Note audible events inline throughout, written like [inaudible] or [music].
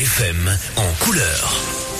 FM en couleur.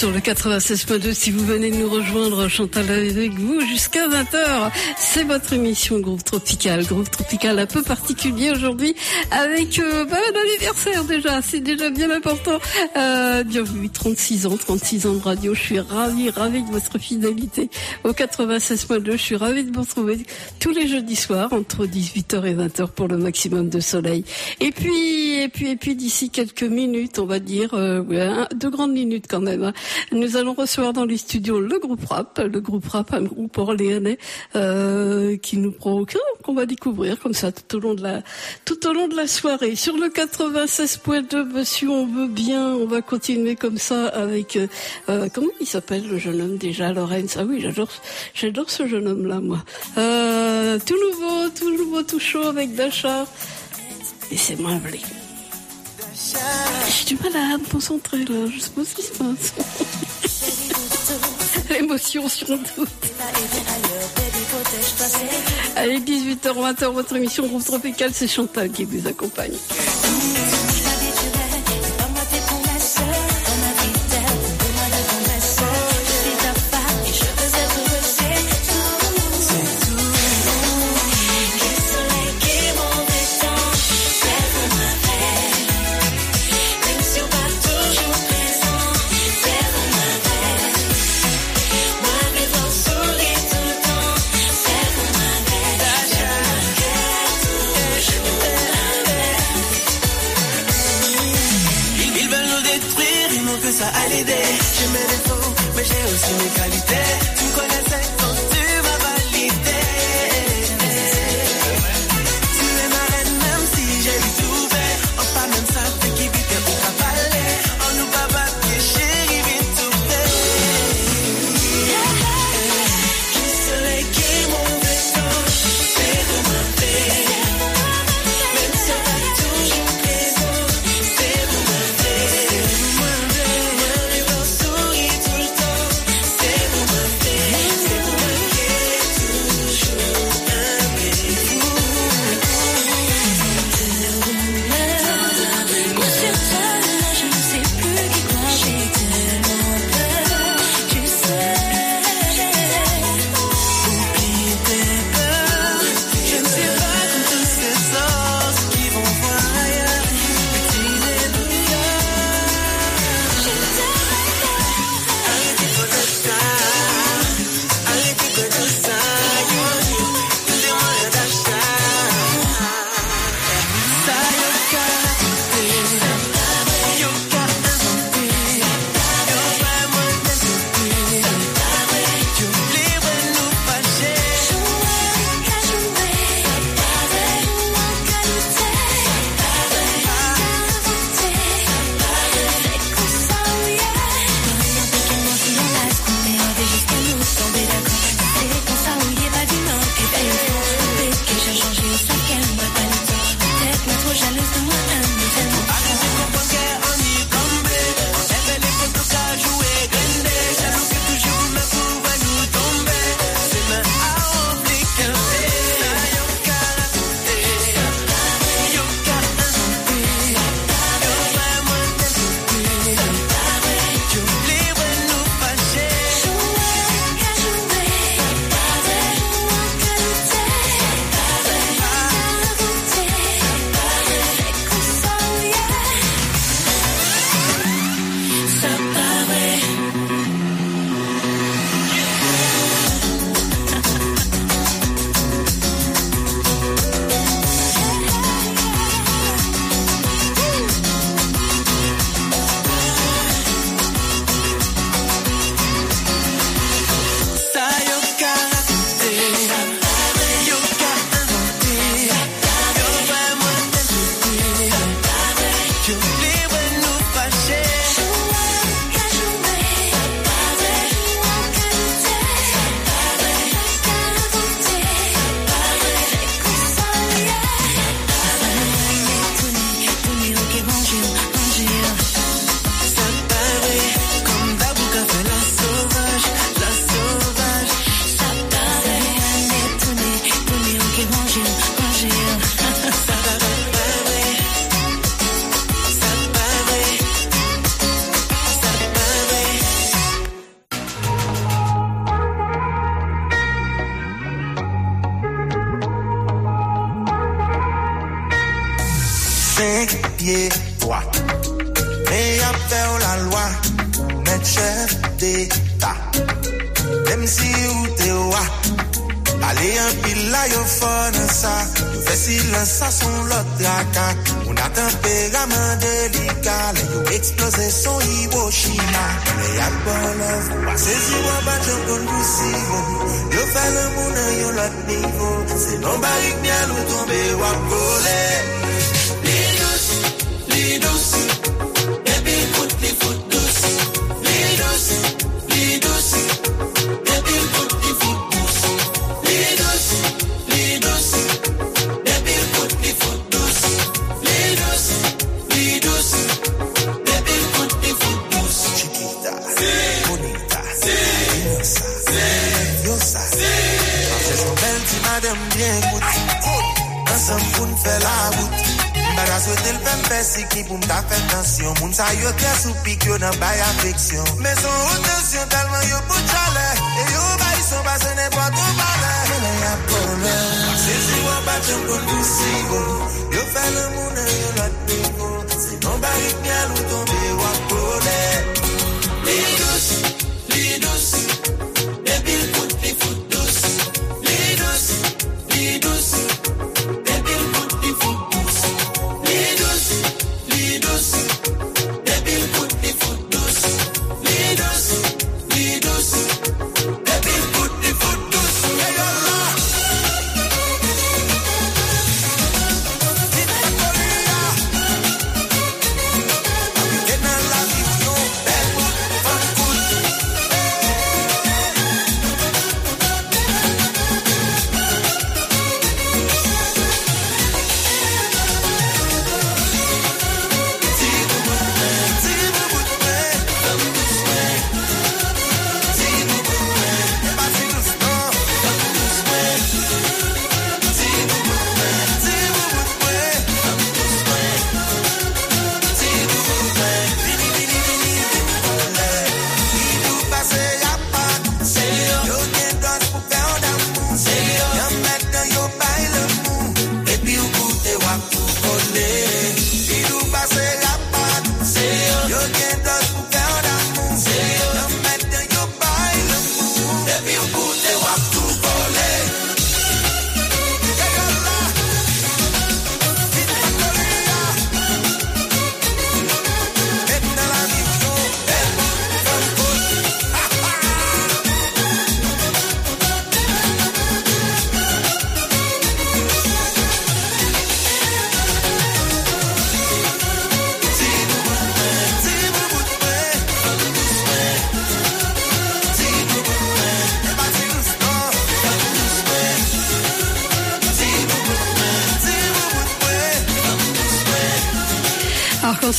Sur le 96.2. Si vous venez de nous rejoindre, Chantal avec vous jusqu'à 20h. C'est votre émission Groupe Tropical. Groupe Tropical un peu particulier aujourd'hui avec euh, bah, un anniversaire déjà. C'est déjà bien important. Euh, bien oui, 36 ans, 36 ans de radio. Je suis ravie, ravie de votre fidélité au 96.2. Je suis ravie de vous retrouver tous les jeudis soirs entre 18h et 20h pour le maximum de soleil. Et puis, et puis, et puis d'ici quelques minutes, on va dire, euh, deux grandes minutes quand même. Hein. Nous allons recevoir dans les studios le groupe Rap, le groupe Rap, un groupe orléanais euh, qui nous provoque, qu'on va découvrir comme ça tout au long de la tout au long de la soirée. Sur le 96.2, monsieur, on veut bien, on va continuer comme ça avec euh, euh, comment il s'appelle le jeune homme déjà, Lorenz. Ah oui, j'adore j'adore ce jeune homme là, moi. Euh, tout nouveau, tout nouveau, tout chaud avec Dasha. Et c'est moi, blé. J'ai du mal à me concentrer là, je sais pas ce qui se passe. [laughs] L'émotion sur doute. Allez, 18h, 20h, votre émission Groupe Tropical, c'est Chantal qui vous accompagne. Sous les qualités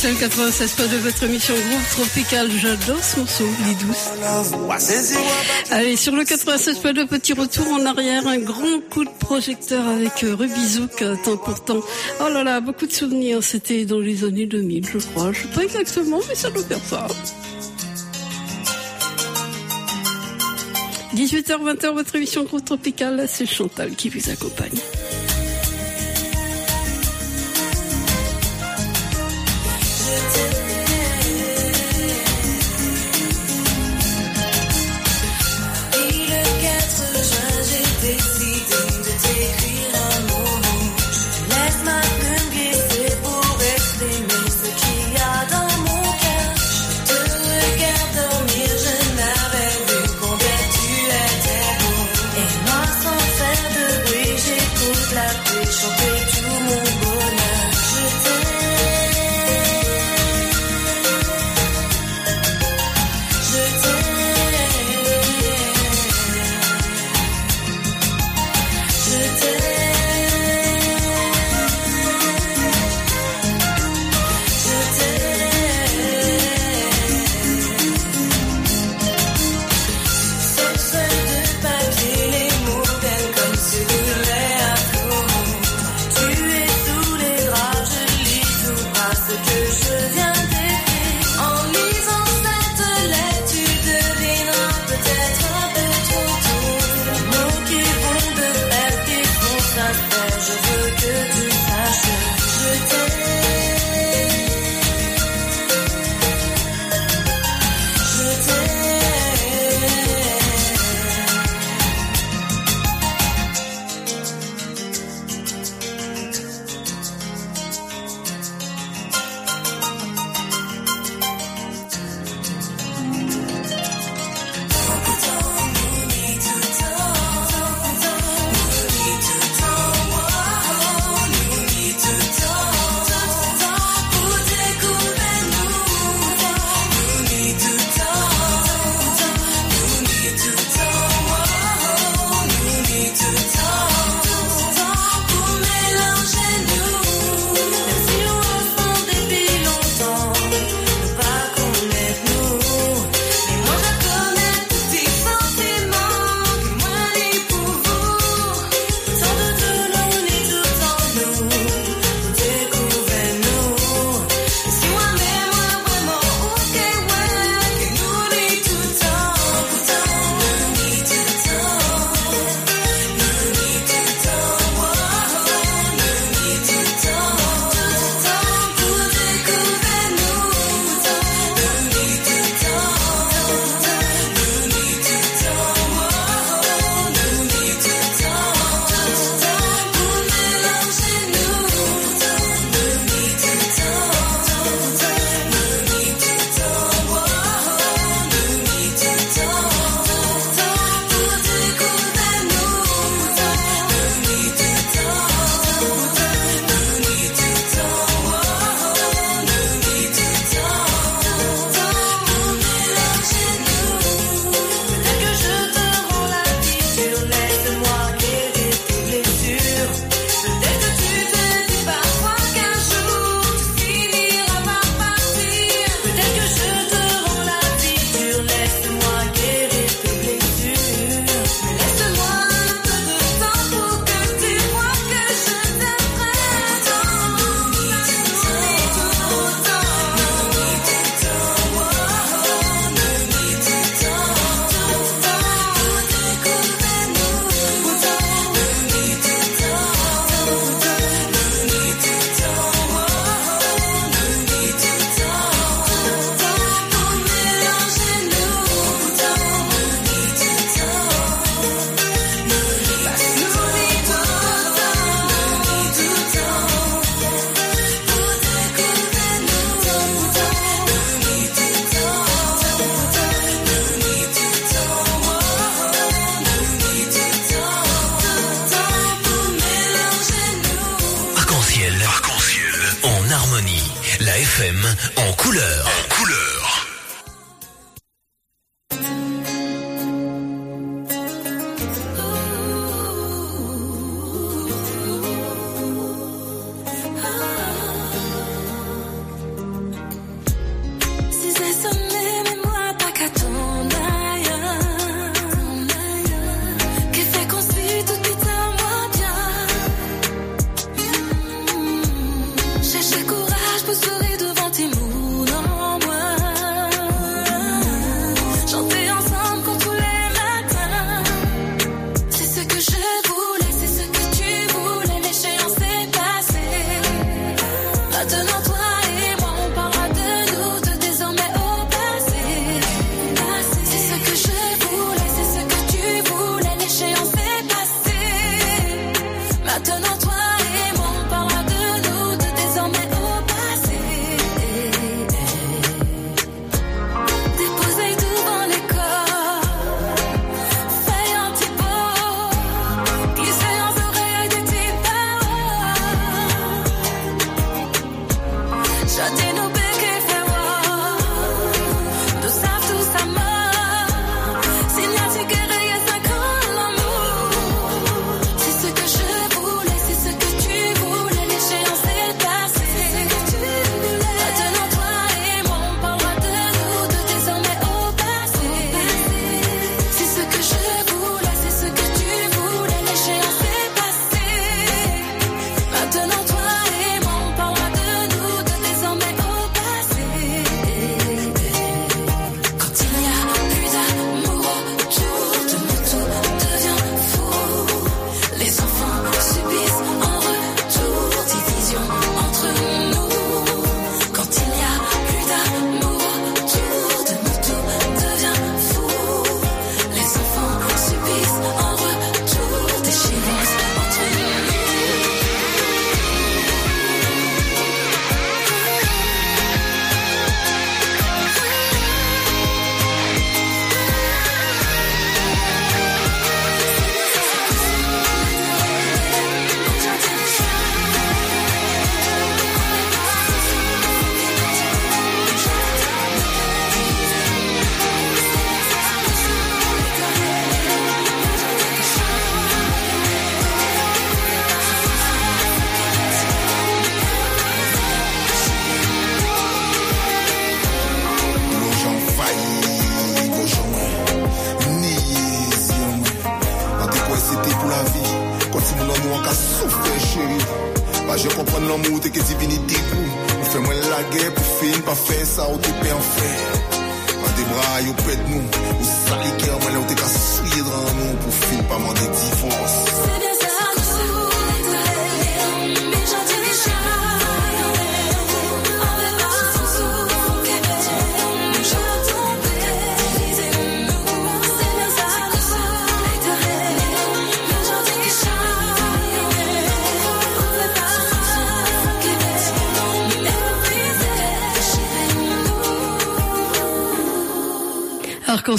FM 96.2 de votre émission groupe tropical. J'adore ce morceau, dit douce. Allez, sur le 96, point de petit retour en arrière, un grand coup de projecteur avec euh, Rubizouk, euh, tant pourtant. Oh là là, beaucoup de souvenirs. C'était dans les années 2000, je crois. Je sais pas exactement, mais ça doit faire 18h20, votre émission groupe tropical. C'est Chantal qui vous accompagne.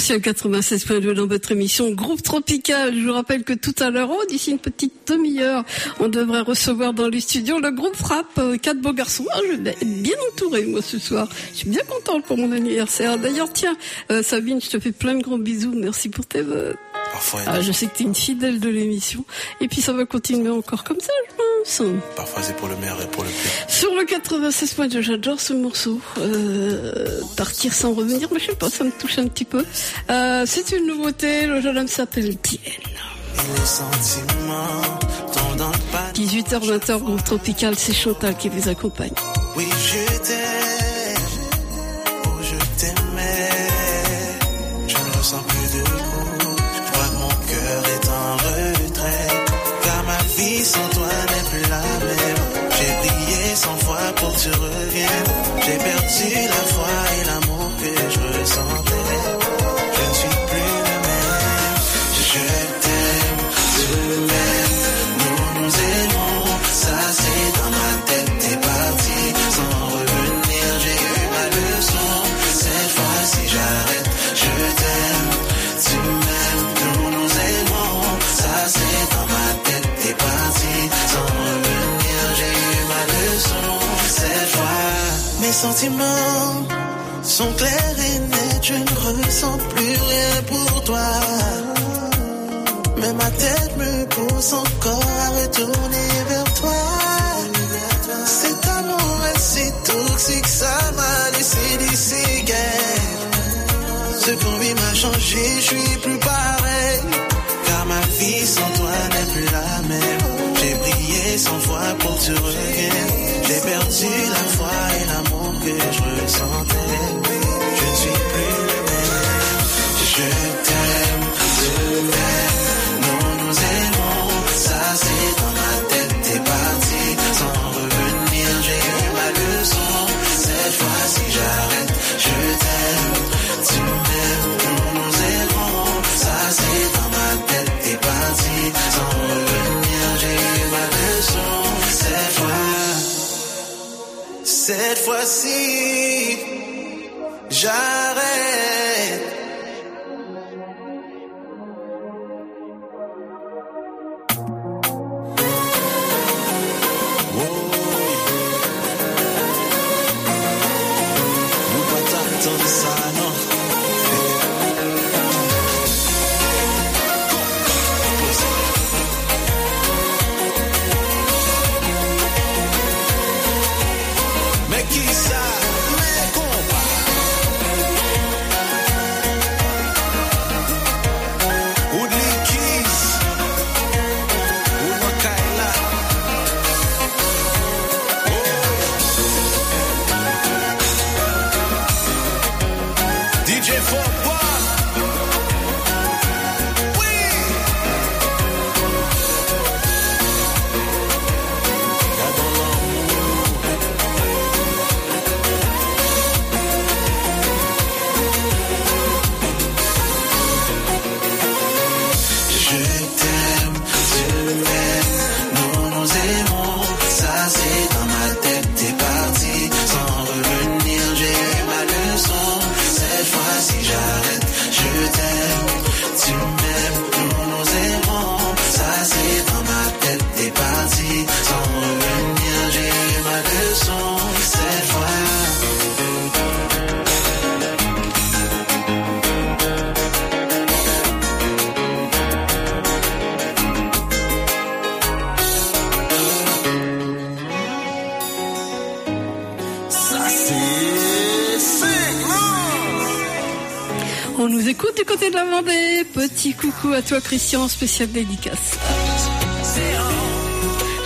Arc-en-ciel 96.2 dans votre émission Groupe Tropical. Je vous rappelle que tout à l'heure, oh, d'ici une petite demi-heure, on devrait recevoir dans les studios le groupe Frappe, euh, quatre beaux garçons. Ah, je vais être bien entourée, moi, ce soir. Je suis bien contente pour mon anniversaire. D'ailleurs, tiens, euh, Sabine, je te fais plein de gros bisous. Merci pour tes vœux. Ah, je sais que tu es une fidèle de l'émission. Et puis, ça va continuer encore comme ça, parfois c'est pour le meilleur et pour le pire. Sur le 96.2, j'adore ce morceau. Euh, partir sans revenir, mais je sais pas, ça me touche un petit peu. Euh, c'est une nouveauté, le jeune homme s'appelle panier. 18h-20h, groupe tropical, c'est Chantal qui vous accompagne. Oui, je reviennes. J'ai perdu la foi et l'amour que je ressentais. Sentiments sont clairs et nets. Je ne ressens plus rien pour toi. Mais ma tête me pousse encore à retourner vers toi. Cet amour est si toxique, ça m'a laissé des guère. Ce qu'on m'a changé, je suis plus pareil. Car ma vie sans toi n'est plus la même. J'ai prié cent fois pour tu reviennes. J'ai perdu la foi et l'amour que je suis plus cette fois-ci, beaucoup à toi, Christian, spécial dédicace.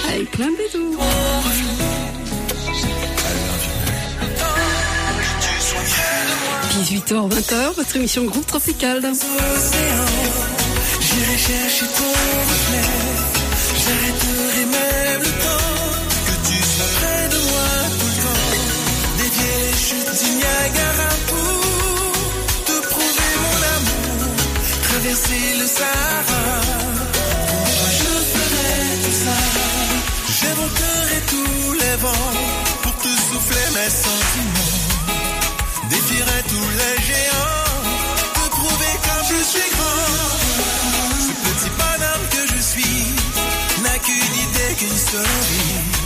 Avec plein de bisous. 18h, 20h, votre émission Groupe Tropical. J'irai chercher ton reflet. traverser le Sahara. Je ferai tout ça. J'évoquerai tous les vents pour te souffler mes sentiments. Défierai tous les géants, te prouver comme je suis grand. Ce petit bonhomme que je suis n'a qu'une idée, qu'une seule vie.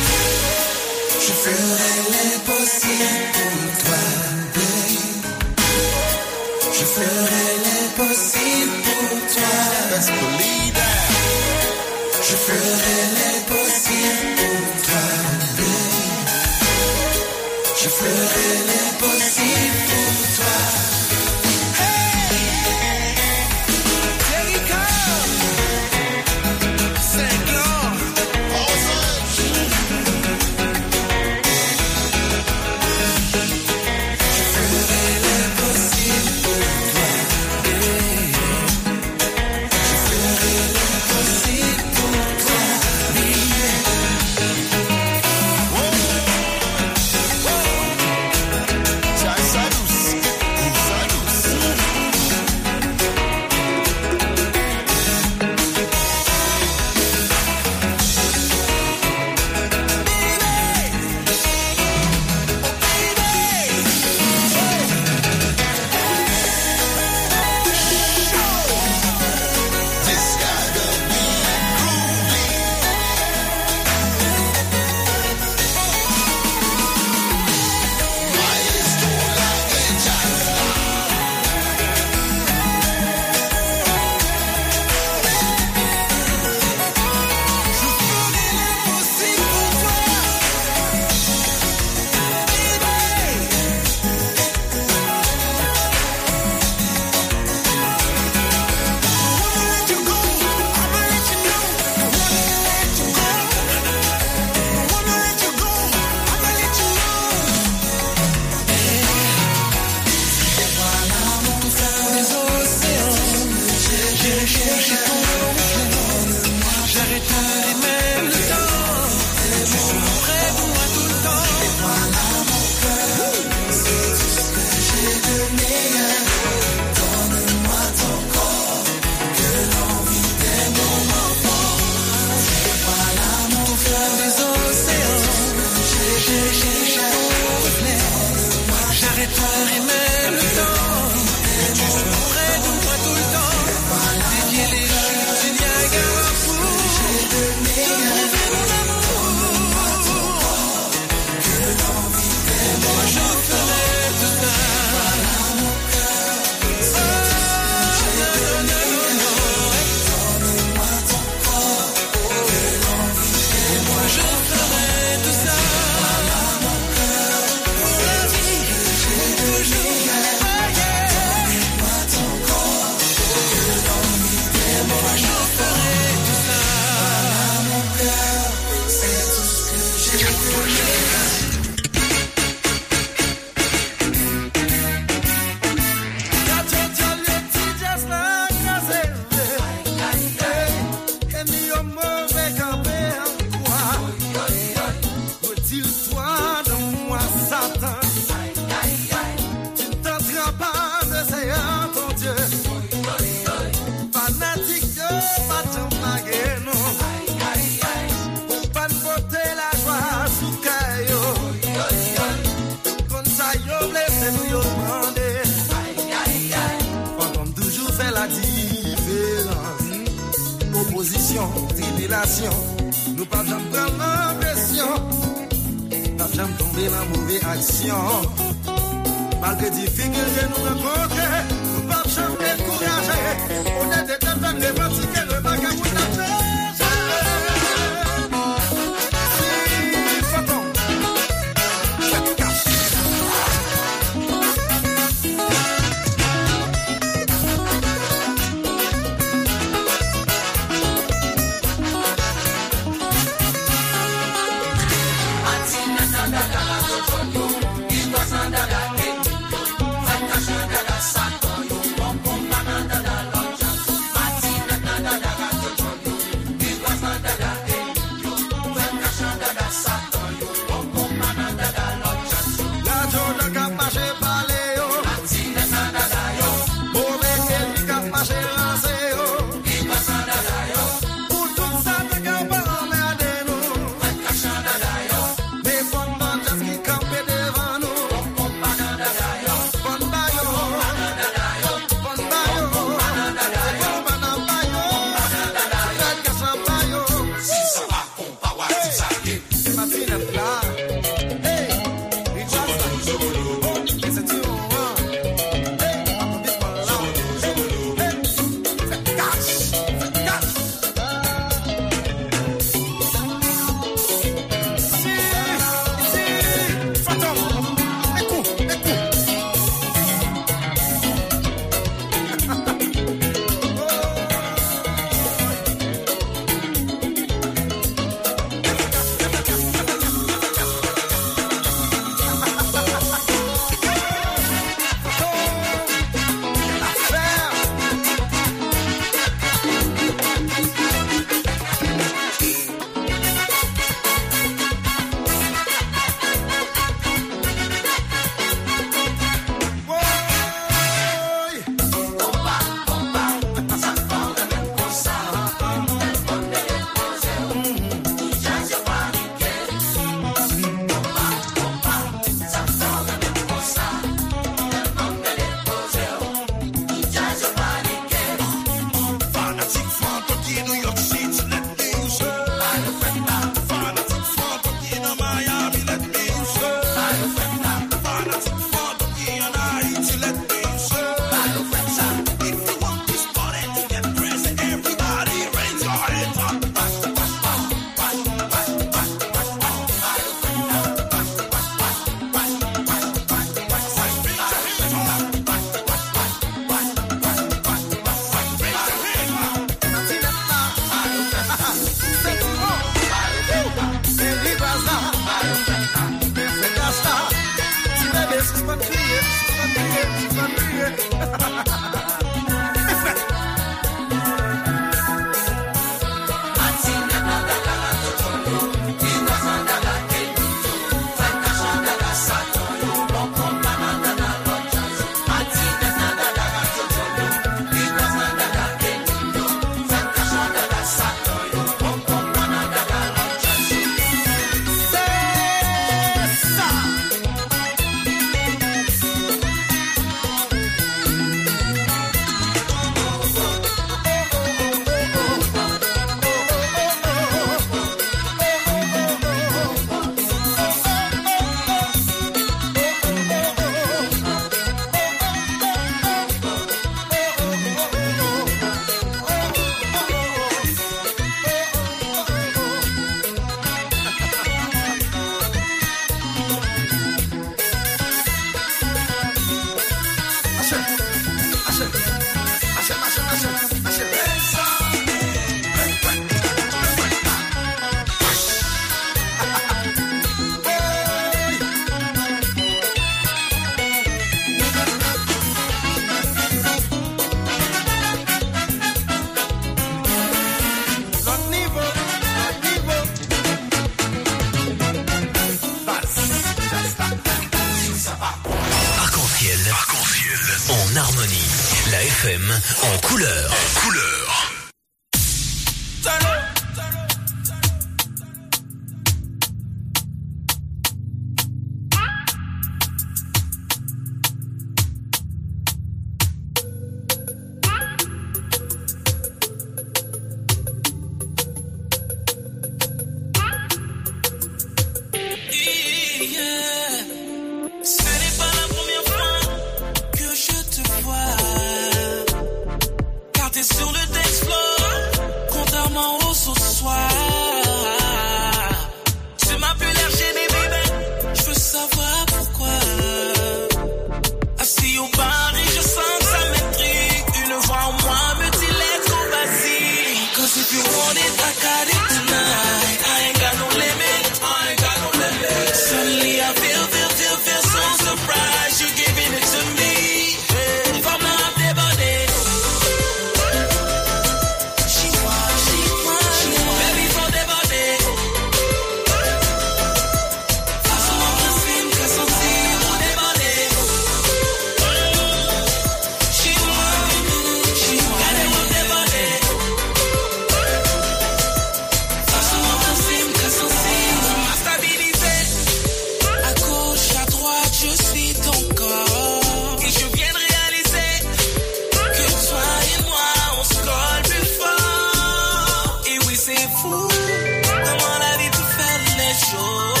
Les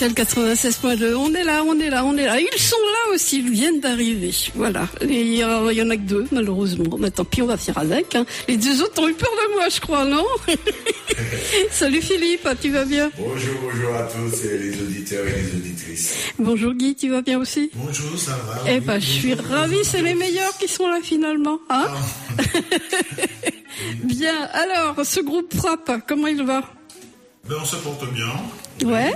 Arc-en-ciel 96.2, on est là, on est là, on est là. Ils sont là aussi, ils viennent d'arriver. Voilà. Il y, en- a que deux, malheureusement. Mais tant pis, on va faire avec. hein. Les deux autres ont eu peur de moi, je crois, non? [laughs] Salut Philippe, tu vas bien? Bonjour, bonjour à tous et les auditeurs et les auditrices. Bonjour Guy, tu vas bien aussi? Bonjour, ça va Eh ben, je suis ravie, c'est les meilleurs qui sont là finalement. Hein? [laughs] Bien, alors, ce groupe Frappe, comment il va? Ben, on se porte bien. Ouais.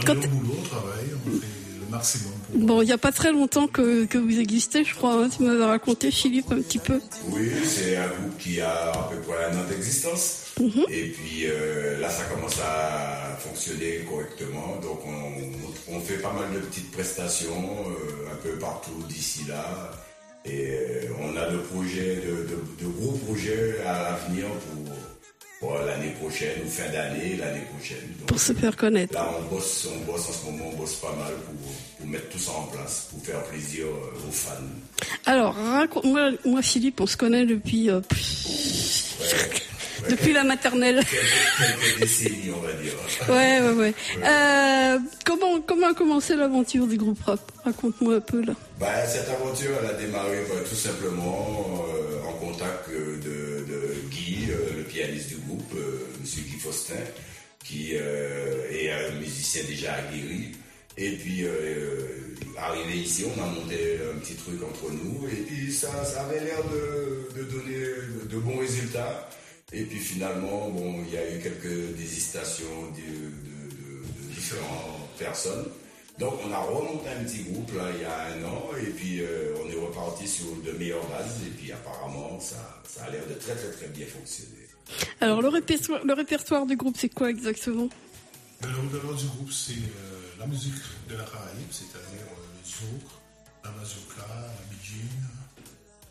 On Quand- est au boulot, on travaille, on fait le maximum pour. Bon, il n'y a pas très longtemps que, que vous existez, je crois. hein. Tu m'avais raconté, Philippe, un petit peu. Oui, c'est un groupe qui a à peu près un an d'existence. Mhm. Et puis euh, là, ça commence à fonctionner correctement. Donc on, on fait pas mal de petites prestations euh, un peu partout d'ici là. Et euh, on a de projets, de, de- de gros projets à l'avenir pour, l'année prochaine. ou fin d'année, l'année prochaine. Donc, Pour se faire connaître. Là, on bosse, on bosse en ce moment, on bosse pas mal pour, pour mettre tout ça en place, pour faire plaisir euh, aux fans. Alors, raconte, moi, moi, Philippe, on se connaît depuis, euh, depuis la maternelle. Quelques, décennies, on va dire. Ouais, ouais, ouais. Euh, comment, comment a commencé l'aventure du groupe rap? Raconte-moi un peu là. Bah, cette aventure, elle a démarré bah, tout simplement euh, en contact euh, de, de Guy, euh, le pianiste du groupe, Monsieur Guy Faustin, qui est un musicien déjà aguerri. Et puis, euh, arrivé ici, on a monté un petit truc entre nous, et puis ça, ça avait l'air de, de donner de bons résultats. Et puis finalement, bon, il y a eu quelques désistestations de, de- de- de différentes personnes. Donc on a remonté un petit groupe là il y a un an et puis euh, on est reparti sur de meilleures bases et puis apparemment ça, ça a l'air de très très très bien fonctionner. Alors, le répertoire, le répertoire du groupe, c'est quoi exactement? Le répertoire du groupe, c'est euh, la musique de la Caraïbe, c'est-à-dire euh, le zouk, la mazurka, la bidjin,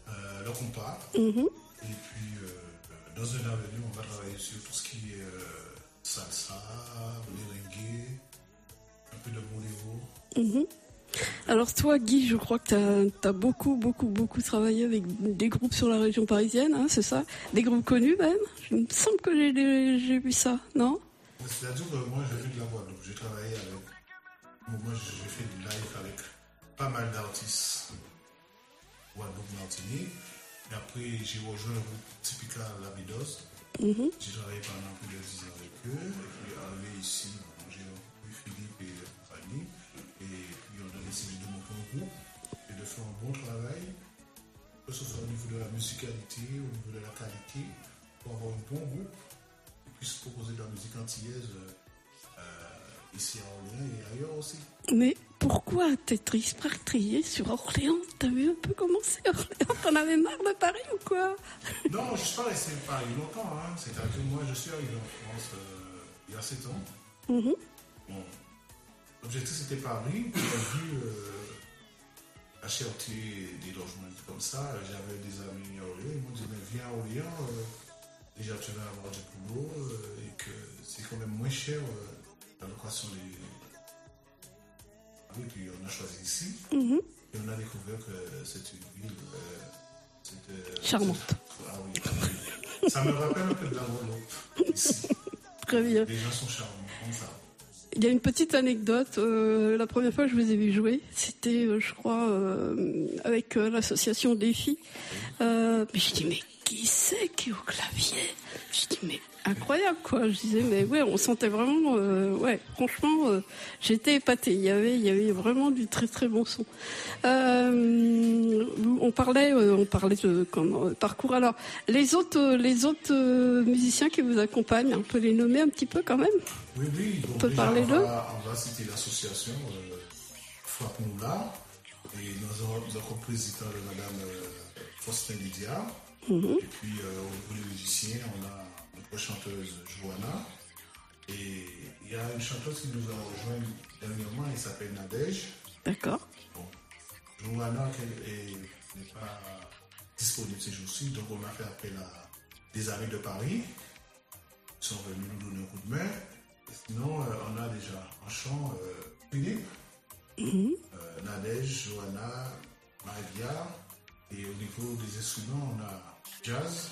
euh, le compas. Et puis, dans un avenir, on va travailler sur tout ce qui est euh, salsa, merengue, un peu de boléro. Alors toi, Guy, je crois que tu as, beaucoup, beaucoup, beaucoup travaillé avec des groupes sur la région parisienne, hein, c'est ça? Des groupes connus même? Il me semble que j'ai- j'ai vu ça, non? C'est-à-dire que moi, je viens de la Guadeloupe. J'ai travaillé avec. moi, j'ai fait du live avec pas mal d'artistes. Guadeloupe, Martinique. Et après, j'ai rejoint un groupe typical Labidos. J'ai travaillé pendant plus de 10 ans avec eux. Et puis, arrivé ici, j'ai rencontré Philippe et compagnie. Et puis, on a décidé de monter un groupe et de faire un bon travail. Que ce soit au niveau de la musicalité, au niveau de la qualité, pour avoir un bon groupe qui puisse proposer de la musique antillaise euh, euh, ici à Orléans et ailleurs aussi. Mais pourquoi t'être expatrié sur Orléans? T'as vu un peu comment c'est Orléans? T'en avais marre de Paris ou quoi? Non, je ne suis pas resté à Paris longtemps. Hein. C'est-à-dire que moi, je suis arrivé en France euh, il y a 7 ans. Mhm. Bon, l'objectif c'était Paris. J'ai vu euh, la cherté des logements comme ça. J'avais des amis à Orléans. Ils m'ont dit mais viens à Orléans. euh, déjà, tu vas avoir du boulot et que c'est quand même moins cher la location des. Ah Oui, puis on a choisi ici. Et on a découvert que c'est une ville. euh, c'était- Charmante. Ah oui. Ça me rappelle un peu de la Guadeloupe ici. Très bien. Les gens sont charmants, comme ça. Il y a une petite anecdote. euh, la première fois que je vous ai vu jouer, c'était, euh, je crois, euh, avec euh, l'association Défi. Euh, mais je dis, mais qui c'est qui est au clavier? Je dis, mais incroyable, quoi. Je disais, mais ouais, on sentait vraiment, euh, ouais, franchement, euh, j'étais épatée. Il y avait, il y avait vraiment du très très bon son. Euh, on parlait, on parlait de comment, parcours. Alors, les autres, les autres musiciens qui vous accompagnent, on peut les nommer un petit peu quand même? Oui, oui. Donc peut déjà, parler on d'eux on va citer l'association euh, Frappe-nous-là. Et nous avons, nous avons comme président de Madame Faustin Lydia. Mhm. Et puis, euh, au niveau des musiciens, on a notre chanteuse Joanna. Et il y a une chanteuse qui nous a rejoint dernièrement, elle s'appelle Nadège. D'accord. Bon, Joanna n'est pas disponible ces jours-ci, donc on a fait appel à des amis de Paris qui sont venus nous donner un coup de main. Et sinon, euh, on a déjà en chant euh, Philippe, euh, Nadège, Johanna, Maria. Et au niveau des instruments, on a jazz,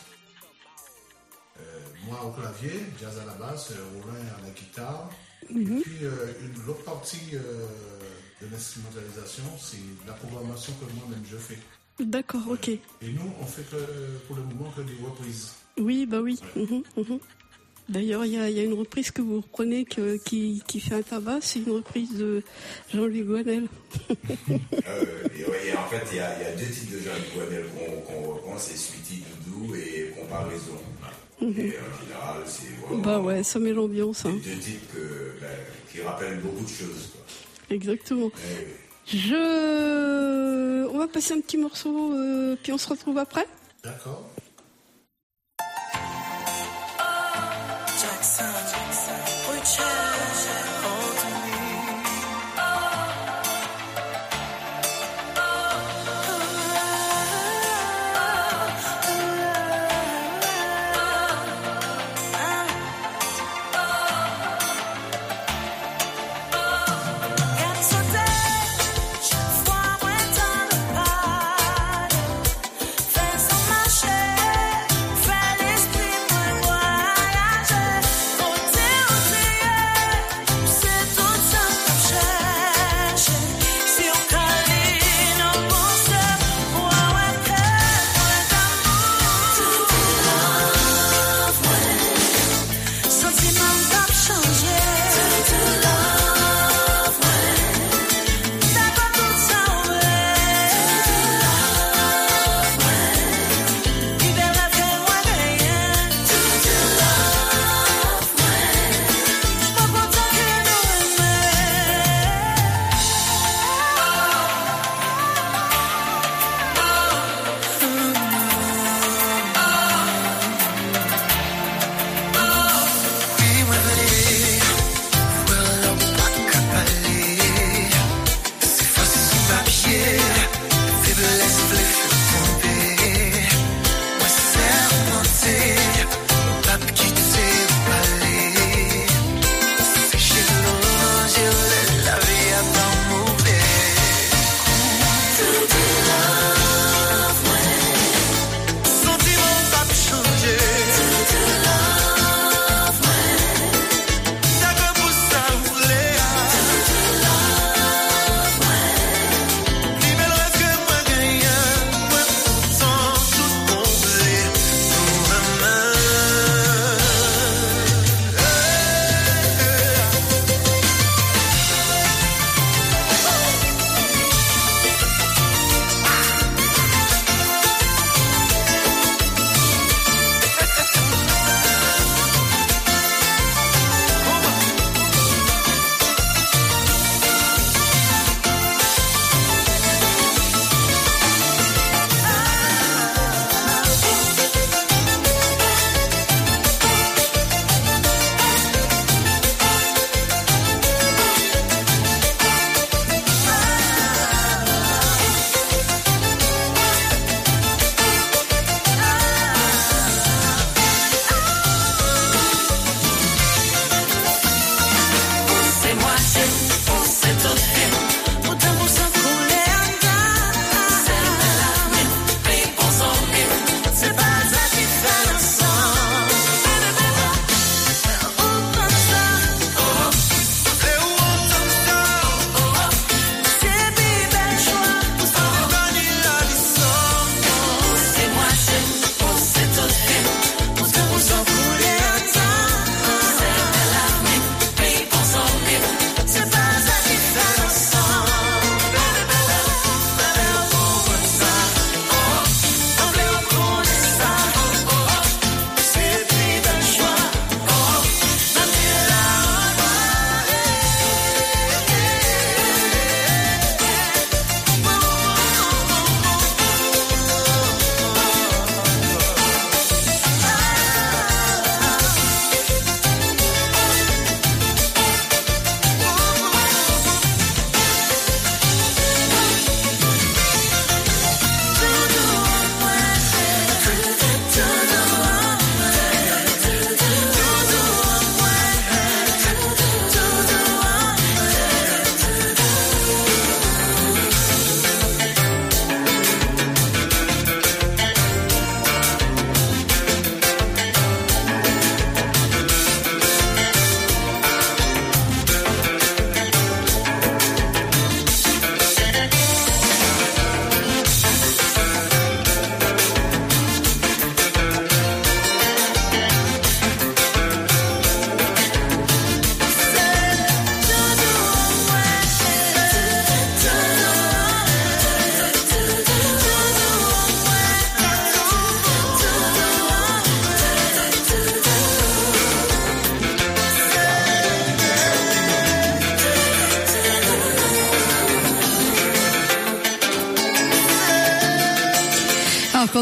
euh, moi au clavier, jazz à la basse, euh, Roland à la guitare. Et puis euh, une- l'autre partie euh, de l'instrumentalisation, c'est la programmation que moi-même je fais. D'accord, ok. Et nous, on fait que, pour le moment que des reprises. Oui, bah oui. Mhm, mhm. D'ailleurs, il y a, il y a une reprise que vous reprenez que- qui, qui fait un tabac, c'est une reprise de Jean-Louis Goanel. [laughs] Euh, et, ouais, et en fait, il y, a il y a deux types de de Guanel qu'on qu'on reprend, c'est Sweetie Et Comparaison. Et en général, c'est vraiment Bah ouais, ça met l'ambiance. Hein. deux types que, ben, qui rappellent beaucoup de choses. Quoi. Exactement. Et- Je... On va passer un petit morceau, euh, puis on se retrouve après. D'accord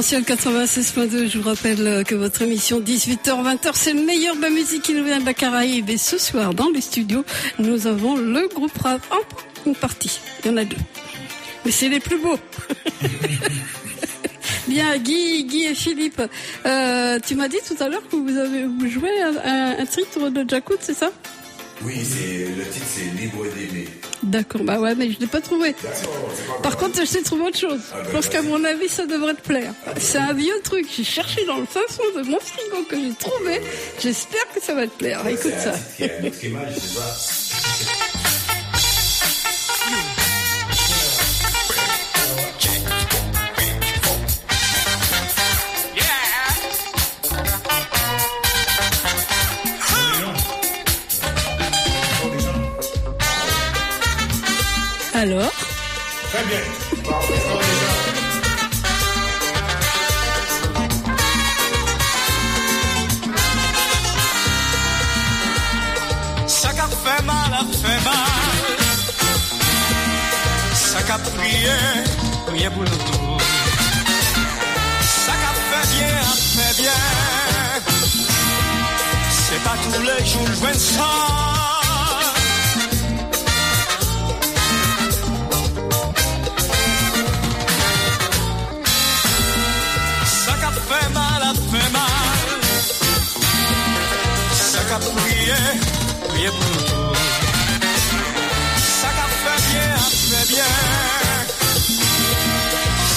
Arc-en-Ciel 96.2, je vous rappelle euh, que votre émission 18h-20h, c'est le meilleur de la musique qui nous vient de la Caraïbe. Et ce soir, dans les studios, nous avons le groupe rap en une partie. Il y en a deux. Mais c'est les plus beaux. [laughs] Bien, Guy, Guy et Philippe, euh, tu m'as dit tout à l'heure que vous avez vous joué un, titre de Jacout, c'est ça? Oui, le titre c'est Libre d'aimer. D'accord, bah ouais, mais je l'ai pas trouvé. Par contre, je sais trouver autre chose. Ah bah, Je pense qu'à mon avis, ça devrait te plaire. C'est un vieux truc. J'ai cherché dans le fin fond de mon frigo que j'ai trouvé. J'espère que ça va te plaire. Écoute C'est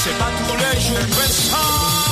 C'est pas tous les jours que ça.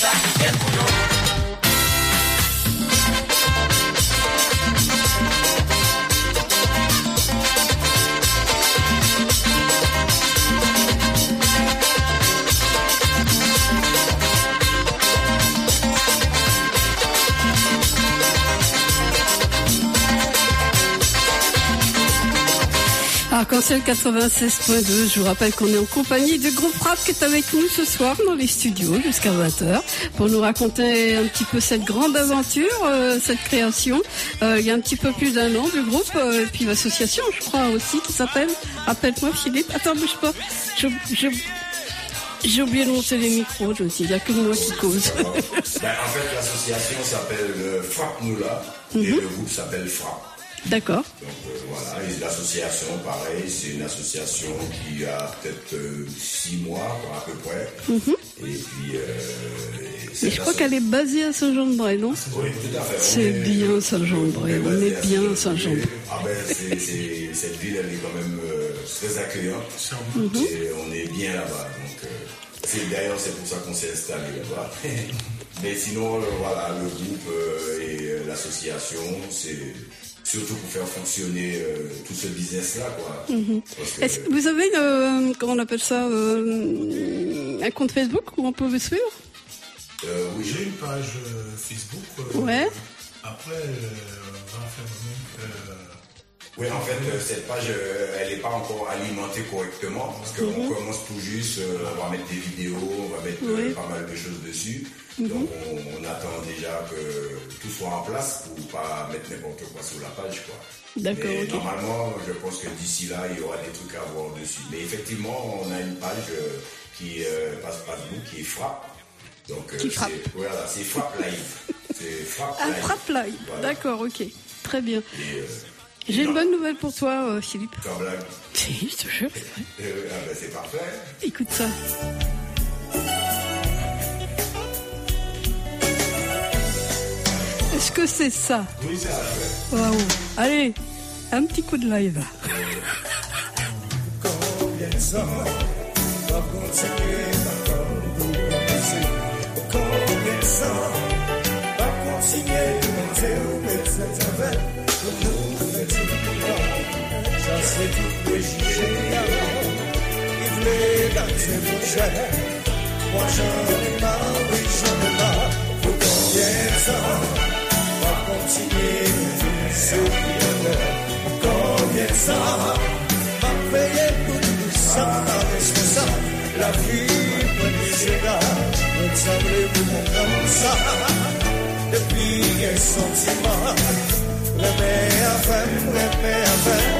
Prenez-y ça qui Arc-en-ciel 96.2, je vous rappelle qu'on est en compagnie du groupe Rap qui est avec nous ce soir dans les studios jusqu'à 20h pour nous raconter un petit peu cette grande aventure, euh, cette création. Euh, il y a un petit peu plus d'un an du groupe euh, et puis l'association je crois aussi qui s'appelle, rappelle-moi Philippe, attends bouge pas, je, je, j'ai oublié de monter les micros, je il n'y a que moi qui cause. [laughs] Ben, en fait, l'association s'appelle Frappe Moula et le groupe s'appelle Frappe. D'accord. Donc euh, voilà, et l'association, pareil, c'est une association qui a peut-être euh, six mois à peu près. Et puis, euh, et je crois qu'elle est basée à Saint-Jean-de-Bray, non? Oui, tout à fait. C'est est- bien Saint-Jean-de-Bray, on est bien Saint-Jean-de-Bray. Ah ben, c'est- cette ville, elle est quand même euh, très accueillante. Et on est bien là-bas. Donc, c'est d'ailleurs, c'est pour ça qu'on s'est installé là-bas. [laughs] Mais sinon, voilà, le groupe et l'association, c'est surtout pour faire fonctionner euh, tout ce business-là, quoi. Parce que- Est-ce que vous avez, euh, comment on appelle ça, euh, un compte Facebook où on peut vous suivre? Euh, oui, J'ai une page euh, Facebook. euh, Ouais. Après, euh, on va faire même. euh, Oui, en fait, euh, cette page, euh, elle n'est pas encore alimentée correctement parce qu'on Mhm. commence tout juste, euh, on va mettre des vidéos, on va mettre euh, Oui. pas mal de choses dessus. Mhm. Donc, on, on attend déjà que tout soit en place pour pas mettre n'importe quoi sur la page, quoi. D'accord, Mais ok. normalement, je pense que d'ici là, il y aura des trucs à voir dessus. Mais effectivement, on a une page euh, qui euh, passe Facebook, qui est Frappe. Donc, euh, Qui frappe. c'est- Voilà, c'est Frappe Live. C'est [laughs] Frappe Ah, Live. frappe live. Voilà. D'accord, ok. Très bien. Et, euh, J'ai une bonne nouvelle pour toi, euh, Philippe. sans blague. [laughs] Si, je te jure. c'est. Euh, [laughs] ah ben, c'est parfait. Écoute ça. Est-ce que c'est ça Oui, c'est. Waouh. Allez, un petit coup de live. Moi j'en ai marre, oui j'en ai marre Pour combien de temps Depuis un sentiment Remets à faire, remets à faire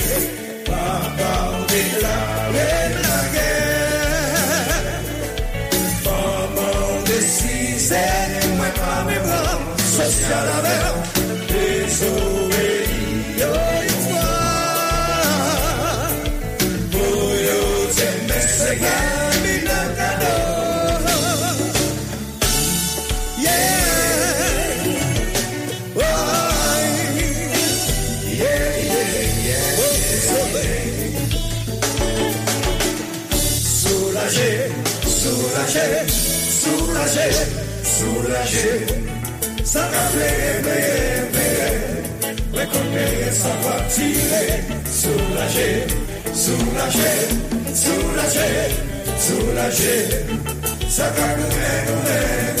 koneye sa va tire Soulaje, soulaje, soulaje, soulaje Sa ka nou men nou men.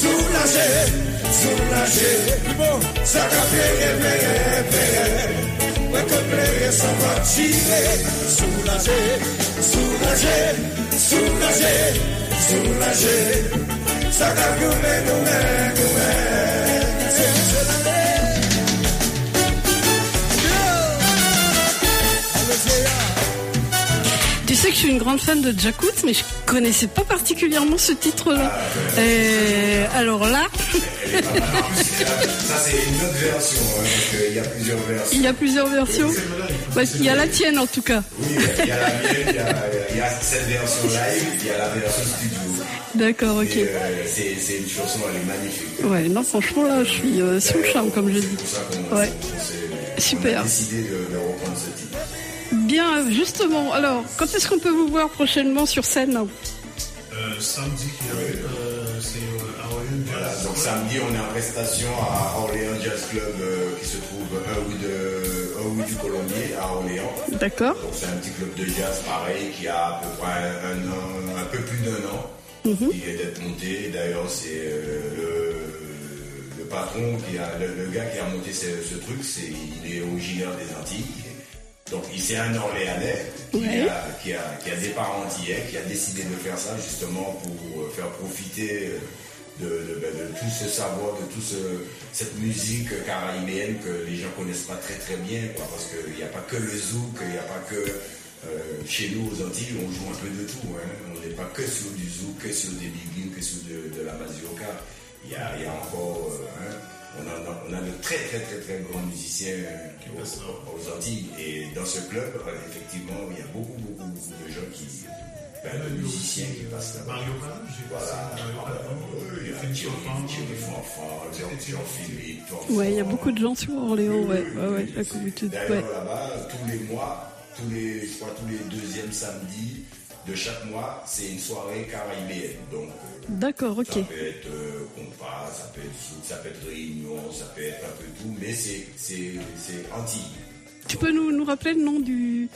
soulagé, soulagé. Bon, ça va payer, payer, payer. Ouais, ça va tirer. Soulagé, soulagé, soulagé, soulagé. Ça va. Tu sais que je suis une grande fan de Jakut, mais je connaissais pas particulièrement ce titre-là. Et alors là, Ça, c'est une autre version, hein, qu'il y a plusieurs versions. il y a plusieurs versions. Ouais, il y a la tienne en tout cas. Oui, il y a la mienne, il y a, il y a cette version live, il y a la version studio. D'accord, ok. Euh, c'est une chanson, elle est magnifique. Ouais, non, franchement là, je suis euh, sous le charme, comme je dis. Ouais. on Super. on a décidé de, de. Bien, justement. Alors, quand est-ce qu'on peut vous voir prochainement sur scène? Euh, samedi, euh, c'est euh, à Orléans Voilà, donc samedi, on est en prestation à Orléans Jazz Club euh, qui se trouve un rue, de, un rue du Colombier à Orléans. D'accord. Donc c'est un petit club de jazz pareil qui a à peu près un an, un peu plus d'un an, Mhm. qui vient d'être monté. D'ailleurs, c'est euh, le, le patron, qui a, le, le gars qui a monté ce, ce truc, c'est, il est originaire des Antilles. Donc c'est un Orléanais qui, Ouais. a, qui, a, qui a des parents antillais, qui a décidé de faire ça justement pour euh, faire profiter euh, de, de, ben, de tout ce savoir, de toute cette musique caribéenne que les gens connaissent pas très très bien, quoi, parce qu'il n'y a pas que le zouk, il n'y a pas que euh, chez nous aux Antilles, on joue un peu de tout. Hein. On n'est pas que sur du zouk, que sur des biguines, que sur de, de la mazioca. Il y a, y a encore, euh, hein, on, a, on a de très très très très grands musiciens euh, aux, aux Antilles. Et dans ce club, euh, effectivement, il y a beaucoup beaucoup beaucoup de gens qui, ben, de musiciens qui passent là-bas. Mario Voilà. passé Mario Ah, ben, Calam. oui, il y a Thierry Fanfan. Thierry Fanfan, Jean-Philippe. Ouais, il y a beaucoup de gens sur Orléans, ouais, ouais, ouais, la communauté. D'ailleurs, Ouais. là-bas, tous les mois, tous les, je crois, tous les deuxièmes samedis de chaque mois, c'est une soirée caribéenne. Donc, D'accord, ok. ça peut être euh, compas, ça peut être zouk, ça peut être réunion, ça peut être un peu tout, mais c'est, c'est, c'est Antilles. Tu peux nous, nous rappeler le nom du,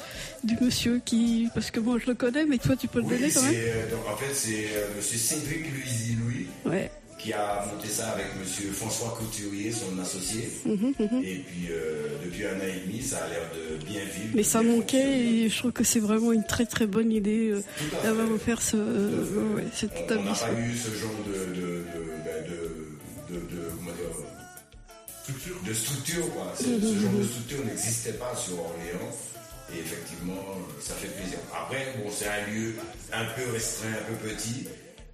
du monsieur qui. Parce que moi je le connais, mais toi tu peux le Oui, donner quand même euh, donc en fait, c'est euh, monsieur Cédric Louis-Louis Ouais. Qui a monté ça avec monsieur François Couturier, son associé. Mhm, mhm. Et puis, euh, depuis un an et demi, ça a l'air de bien vivre. Mais ça manquait et je trouve que c'est vraiment une très très bonne idée euh, d'avoir offert ce, euh, ouais, On n'a pas eu ce genre de, de, de, ben, de, de, dire, de structure. Quoi. Ce, Mhm, ce genre de structure n'existait pas sur Orléans. Et effectivement, ça fait plaisir. Après, bon, c'est un lieu un peu restreint, un peu petit.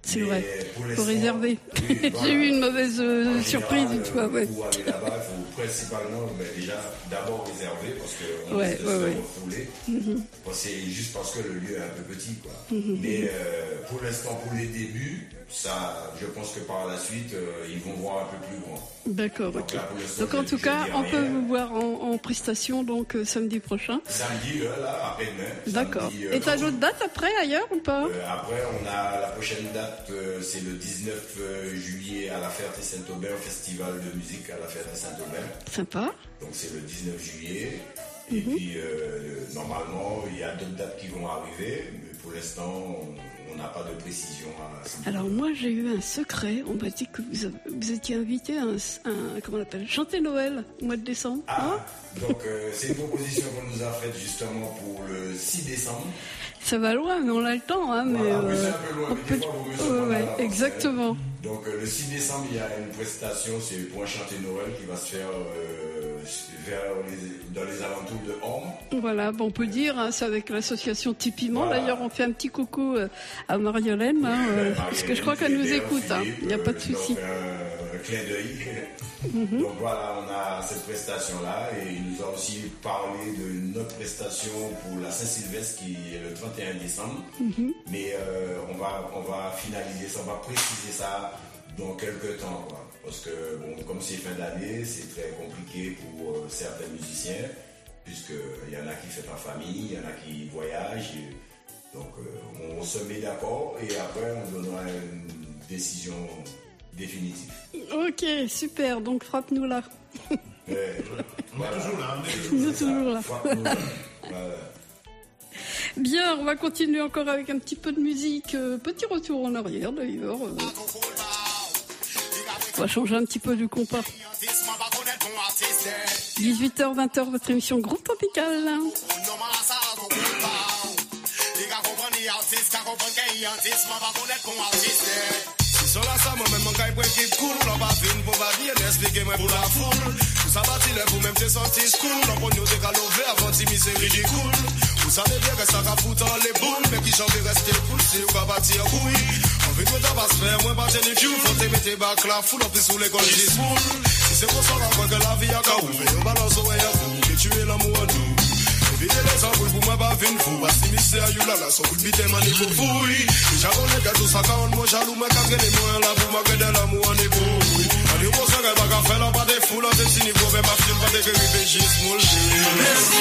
C'est vrai. Pour Faut réserver. Oui, [laughs] J'ai eu une mauvaise euh, En surprise général, une fois, ouais. Pour aller là-bas, il faut principalement ben, déjà d'abord réserver parce qu'on Ouais, risque de ouais, se ouais. refouler. Mhm. Bon, c'est juste parce que le lieu est un peu petit. Quoi. Mhm. Mais euh, pour l'instant, pour les débuts, ça, je pense que par la suite, euh, ils vont voir un peu plus grand. D'accord, Donc ok. là, Donc en tout cas, on rien. peut vous voir en, en prestation donc euh, samedi prochain. Samedi, là, là après-demain. D'accord. Samedi, euh, Et t'as d'autres dates après ailleurs ou pas? Euh, après, on a la prochaine date, euh, c'est le 19 euh, juillet à la Ferté-Saint-Aubin, festival de musique à la Ferté-Saint-Aubin. Sympa. Donc c'est le 19 juillet. Et Mhm. puis, euh, normalement, il y a d'autres dates qui vont arriver, mais pour l'instant, on- on n'a pas de précision à niveau. Alors moi j'ai eu un secret, on m'a dit que vous, vous étiez invité à un, un- comment on appelle, chanter Noël au mois de décembre. hein? Donc, euh, c'est une proposition qu'on nous a faite justement pour le 6 décembre. Ça va loin, mais on a le temps, hein, mais Voilà, oui, c'est euh, un peu loin, on mais peut- des fois, vaut mieux se Ouais, prendre à ouais, l'avance, exactement. hein. Donc, euh, le 6 décembre, il y a une prestation, c'est pour un chanter Noël qui va se faire euh, vers les- dans les alentours de Orme. Voilà, bon, on peut dire, hein, c'est avec l'association Tipiment. Voilà. D'ailleurs, on fait un petit coucou euh, à Mariolène, hein, euh, parce que je crois qu'elle nous écoute. hein. Il n'y a pas de souci. Un, euh, clin d'œil. Mhm. Donc voilà, on a cette prestation-là et il nous a aussi parlé de notre prestation pour la Saint-Sylvestre qui est le 31 décembre. Mhm. Mais euh, on, va, on va finaliser ça, on va préciser ça dans quelques temps. Quoi. Parce que bon, comme c'est fin d'année, c'est très compliqué pour euh, certains musiciens, puisqu'il y en a qui fêtent en famille, il y en a qui voyagent. et donc euh, on se met d'accord et après on donnera une décision définitive. Ok, super, donc frappe-nous là. Ouais, [laughs] voilà. toujours là, Nous toujours là. Frappe-nous là. [laughs] Voilà. Bien, on va continuer encore avec un petit peu de musique. Euh, petit retour en arrière d'ailleurs. On va changer un petit peu du compas. 18h, 20h, votre émission Groupe Tropical. Son la sa mwen men man kay pou ekip koul Nan pa fin pou ba vye, n'esplike mwen pou la foul Ou sa bati le pou menm te santi skoul Nan pon yo te ka love avan ti mi se ridikoul Ou sa ne vye ke sa ka foutan le boul Men ki jan ve reste koul si ou ka bati An Vin mwen tabas fè, mwen pa tenikyou Fote mwen te bak la, foul api sou le kol jismoun Si se konson la kwen ke la vi a ka ou Mwen yon balans ou e yon foun Ki tue l'amou an nou Evite les anvouy pou mwen pa vin fou Asi misè a yon lala, son koul bitè mani pou fouy Ki javon le katou sa ka an mwen jalou Mwen kakre ne mwen la pou mwen kwen de l'amou an e pou An yon konson ke baka fè la pa de foul An te sini pou ve ma fil pa de kwe vive jismoun Mersi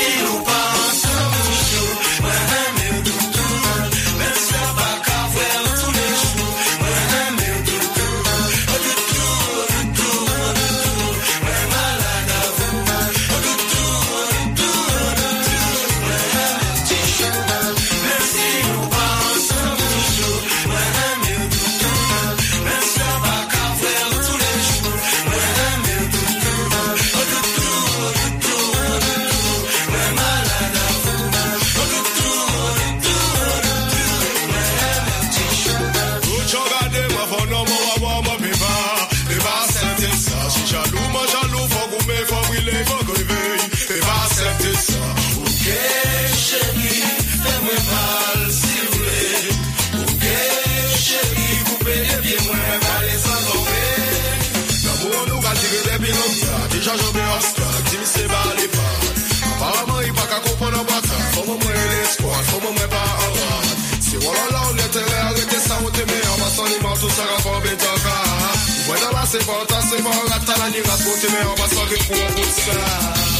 Voilà là c'est pas ta c'est pas Rata la ni rate On t'aimait en passant les coups en bout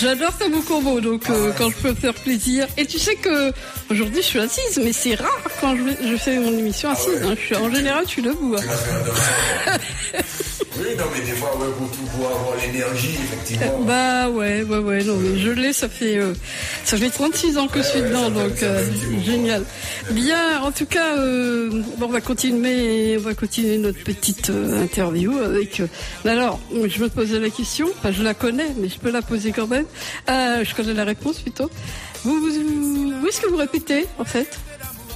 J'adore Tabou Corbeau, donc euh, quand je peux me faire plaisir. Et tu sais que aujourd'hui, je suis assise, mais c'est rare quand je, je fais mon émission assise. hein. Je suis, en général, je suis debout. hein. [laughs] Oui, non, mais des fois, ouais, pour, tout, pour avoir l'énergie, effectivement. Bah ouais, ouais, ouais, non, mais je l'ai, ça fait, euh, ça fait 36 ans que je suis dedans, donc euh, génial. Bien, en tout cas, euh, bon, on va continuer, on va continuer notre petite euh, interview avec. euh, alors, je me posais la question, enfin, je la connais, mais je peux la poser quand même. Je connais la réponse plutôt. Vous, vous, où est-ce que vous répétez, en fait?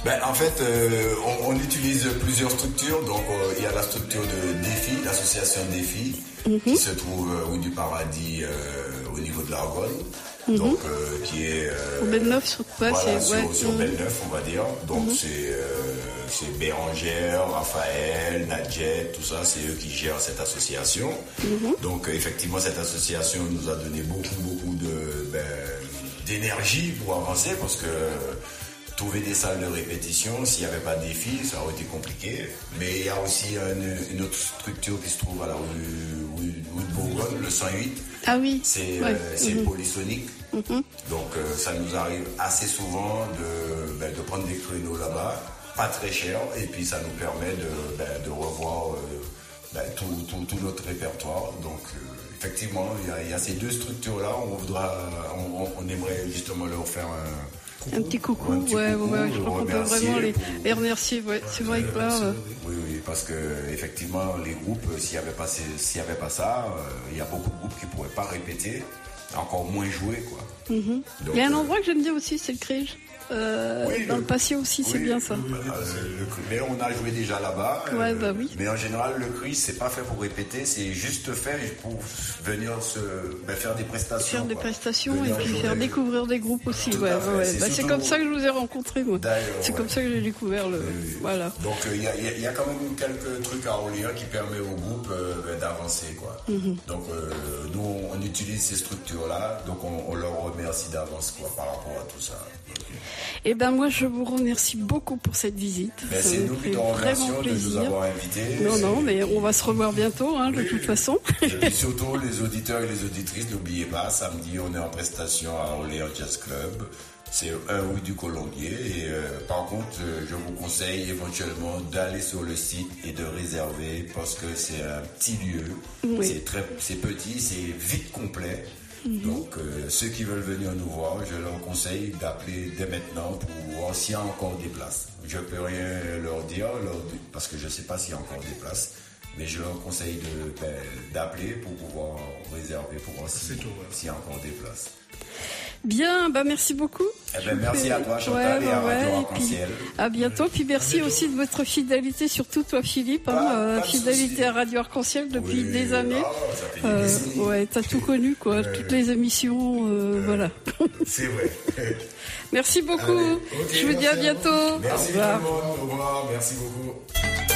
Ben, en fait, euh, on, on utilise plusieurs structures. Donc, euh, il y a la structure de Défi, l'association Défi, qui se trouve euh, rue du Paradis au niveau de l'Argonne. Mhm. Donc, euh, qui est. euh, Au sur quoi voilà, c'est sur, ouais, sur. Belle-Neuf, on va dire. Donc, Mhm. c'est euh, c'est Bérangère, Raphaël, Nadjet, tout ça, c'est eux qui gèrent cette association. Mhm. Donc, effectivement, cette association nous a donné beaucoup, beaucoup de, ben, d'énergie pour avancer parce que trouver des salles de répétition, s'il n'y avait pas de défi, ça aurait été compliqué. Mais il y a aussi une, une autre structure qui se trouve à la rue, rue, rue de Bourgogne, le 108. Ah oui. C'est ouais, euh, mhm. polysonique. Mhm. Donc euh, ça nous arrive assez souvent de, ben, de prendre des créneaux là-bas, pas très cher, et puis ça nous permet de, ben, de revoir euh, ben, tout, tout- tout notre répertoire. Donc effectivement, il y a- il y, a ces deux structures-là, on voudra, on, on- on aimerait justement leur faire un, Un petit coucou, petit ouais, coucou, ouais, ouais, je crois qu'on peut vraiment les, remercier, ouais, c'est vrai que là, euh, Oui, oui, parce que effectivement, les groupes, euh, s'il n'y avait pas, ces- s'il y avait pas ça, euh, il y a beaucoup de groupes qui ne pourraient pas répéter, encore moins jouer, quoi. mhm. Donc, il y a un euh, endroit que j'aime bien aussi, c'est le Crige. Euh, Oui, dans le- le patio aussi, c'est bien ça. euh, le mais on a joué déjà là-bas. euh, bah oui. Mais en général, le CRI, c'est pas fait pour répéter, c'est juste fait pour venir se, ben, faire des prestations. Faire des quoi. prestations et puis faire découvrir des groupes aussi. Ouais, c'est Bah, comme ça que je vous ai rencontrés, moi. C'est comme ça que j'ai découvert le. Voilà. Donc euh, il y, a- y y quand même quelques trucs à Orléans qui permettent au groupe euh, ben, d'avancer. quoi. Mhm. Donc euh, nous, on utilise ces structures-là, donc on, on leur remercie d'avance quoi, par rapport à tout ça. Et ben moi, je vous remercie beaucoup pour cette visite. Ben, c'est nous qui te remercions de nous avoir invités. Non, non, mais on va se revoir bientôt, hein, de toute façon. Et [laughs] surtout, les auditeurs et les auditrices, n'oubliez pas, samedi, on est en prestation à Orléans Jazz Club. C'est un rue du Colombier. Et euh, par contre, euh, je vous conseille éventuellement d'aller sur le site et de réserver parce que c'est un petit lieu. Oui. C'est très, c'est petit, c'est vite complet. Mhm. Donc, euh, ceux qui veulent venir nous voir, je leur conseille d'appeler dès maintenant pour voir s'il y a encore des places. Je peux rien leur dire leur- parce que je ne sais pas s'il y a encore des places, mais je leur conseille ben, d'appeler pour pouvoir réserver pour voir si- s'il y a encore des places. Bien, bah merci beaucoup. Eh ben, merci à toi, Chantal, et à Radio et puis à bientôt. Puis merci aussi de votre fidélité, surtout toi, Philippe. hein, euh, fidélité à Radio Arc-en-Ciel depuis des années. Euh, ouais, t'as tout connu, quoi. Toutes les émissions, euh, voilà. C'est vrai. [laughs] merci beaucoup. Allez, Je vous dis à bientôt. Merci Au revoir. Au revoir. Merci beaucoup.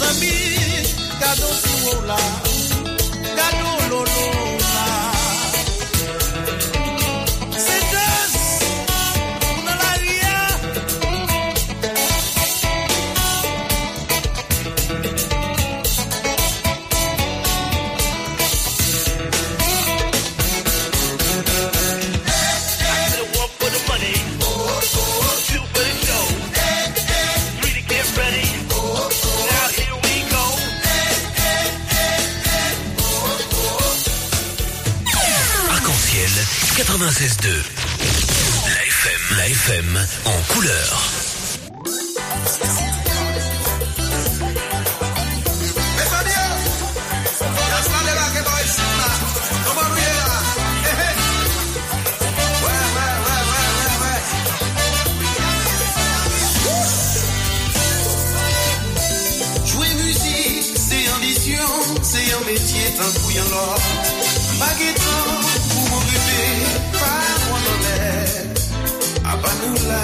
zami, gado sou ou la, gado en couleur. Jouer musique, c'est ambition, c'est un métier tant couillant l'or.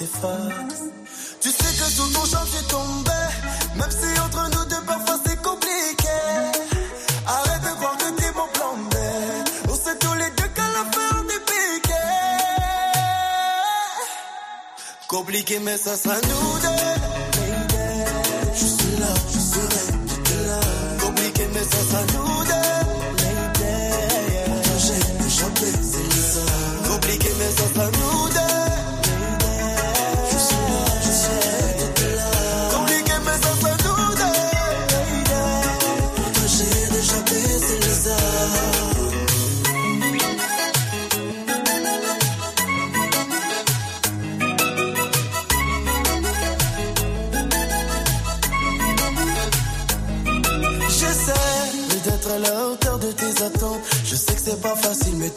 Tu sais que sous ton charme j'ai tombé, même si entre nous deux parfois c'est compliqué. Arrête de croire que t'es mon plan B, on sait tous les deux qu'à la fin on est piqué. Compliqué mais ça sera nous deux.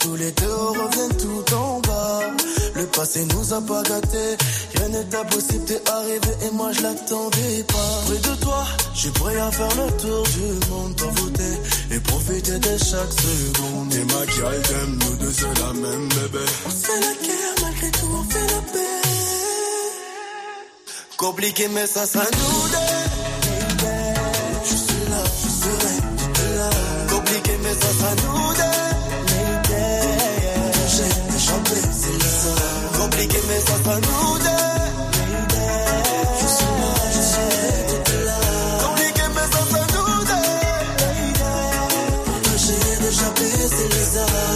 Tous les deux on revient tout en bas. Le passé nous a pas gâtés. Rien n'est impossible, t'es arrivé et moi je l'attendais pas. Près de toi, je suis prêt à faire le tour du monde, t'envoûter et profiter de chaque seconde. Et ma t'aime, nous deux c'est la même bébé. On se fait la guerre, malgré tout on fait la paix. Compliqué, mais ça sera nous deux. Je suis là, je serai là. Compliqué, mais ça sera nous deux. Mais ça sera nous deux. Là, mais ça sera nous deux. J'ai échappé, c'est le ça.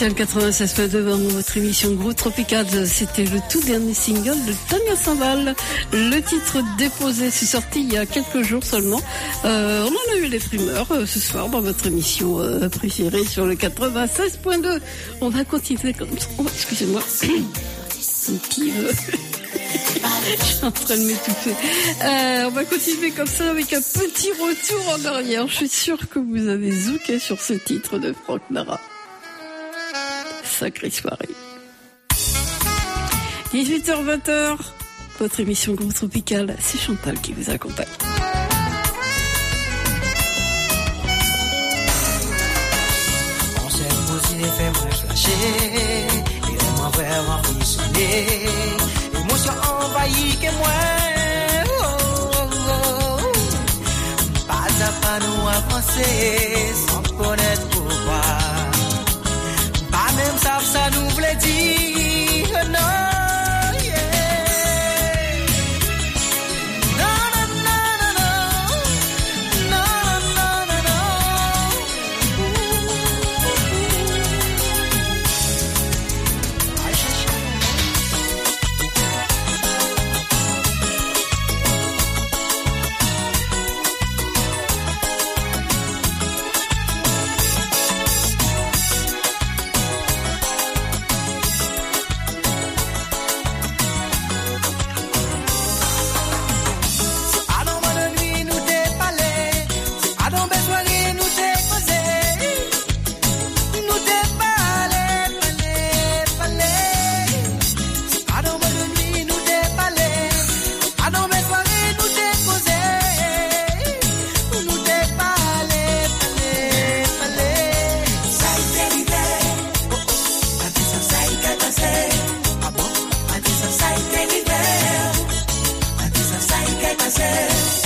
Arc-en-ciel 96.2 dans votre émission Gros Tropical, c'était le tout dernier single de Tania Sambal. Le titre déposé, c'est sorti il y a quelques jours seulement. Euh, on en a eu les primeurs euh, ce soir dans votre émission euh, préférée sur le 96.2. On va continuer comme ça. Oh, Excusez-moi. [clears throat] Pive. [laughs] Je suis en train de m'étouffer. On va continuer comme ça avec un petit retour en arrière. Je suis sûre que vous avez zouké sur ce titre de Franck Nara. Sacrée soirée. 18h-20h, votre émission Groupe Tropical, c'est Chantal qui vous accompagne. On s'est posé, fait moi flasher, et moi vraiment frissonner. Émotion envahie que moi. Oh, oh, oh. Pas à pas nous avancer, sans connaître ça nous voulait amanhecer.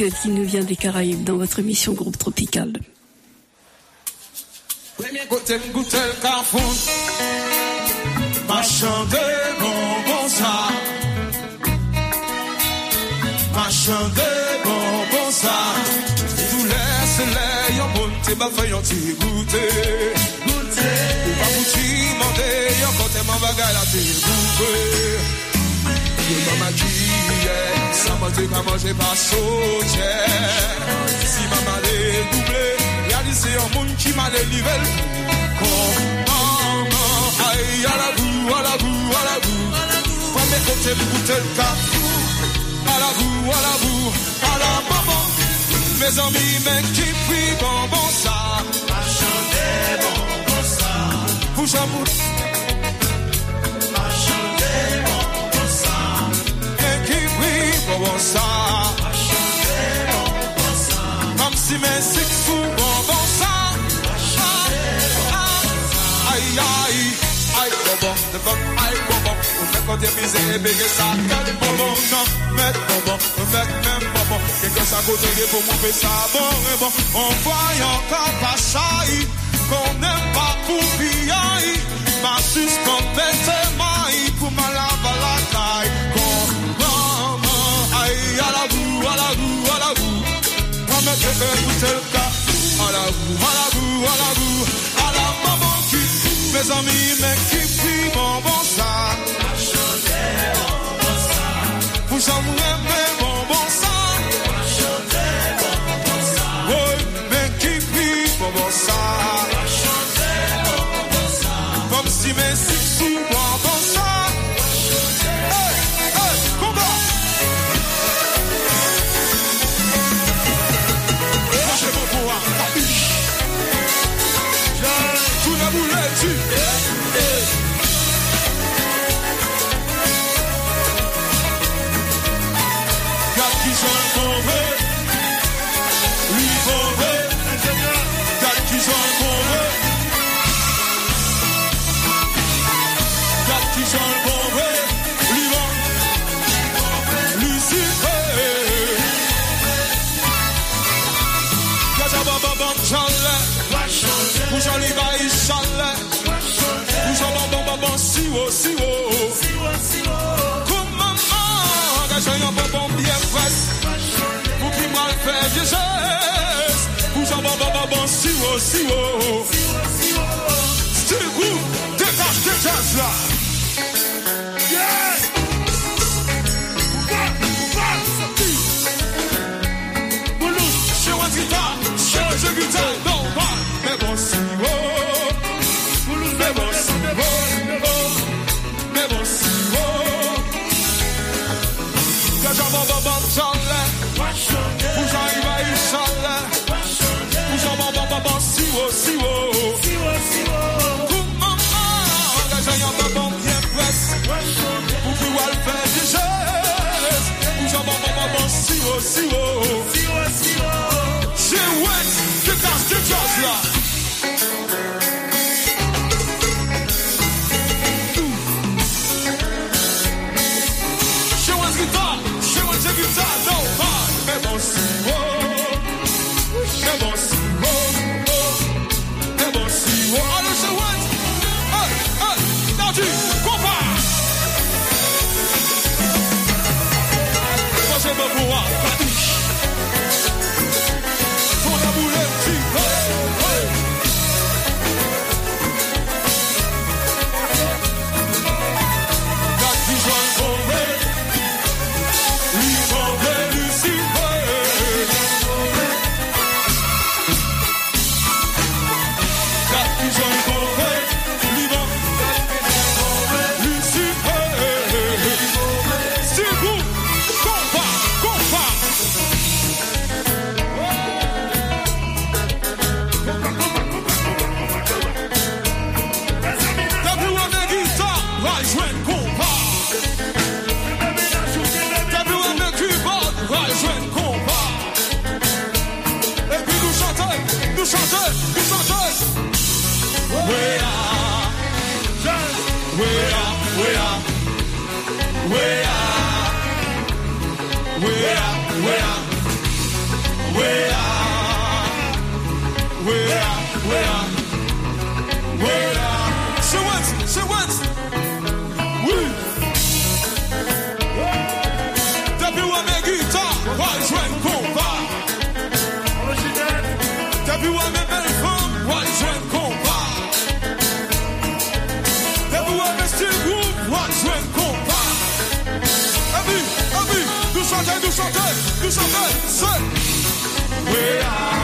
Musique qui nous vient des Caraïbes dans votre émission Groupe Tropical. Premier côté, goûter le carrefour. Machin de bonbon ça. Machin de bonbon ça. Tout laisse les yon monte, ba fay yon ti goûter. Goûter. Ou pas pour ti demander, yon côté mon bagay la ti goûter. Yo maman qui ça manger pas manger pas sauter. Si maman les doublé, réaliser un monde qui m'a délivré. Comment, aïe, à la boue, à la boue, à la boue. Premier côté, goûter le carrefour. À la boue, à la boue, à la maman. Mes Comme si mes six sous bonbon ça. Aïe, aïe, aïe, le bon, aïe, bonbon. On quand t'es bonbon, non, bonbon, on fait même bonbon. Quelque chose à côté de pour mon ça, bon et bon. On voit encore pas qu'on n'aime pas pour piaille. Ma sus Met que goûter le cas. À la boue, à la boue, à la boue, à la maman qui, mes amis, mais qui prie bonbon ça. Vous en bam bam siwo siwo. Comme maman, gaza yon bam bam bien presse. Pour qui mal fait vieux geste. Bouge en bam bam bam bam siwo siwo. Still good, détache tes jazz là. where I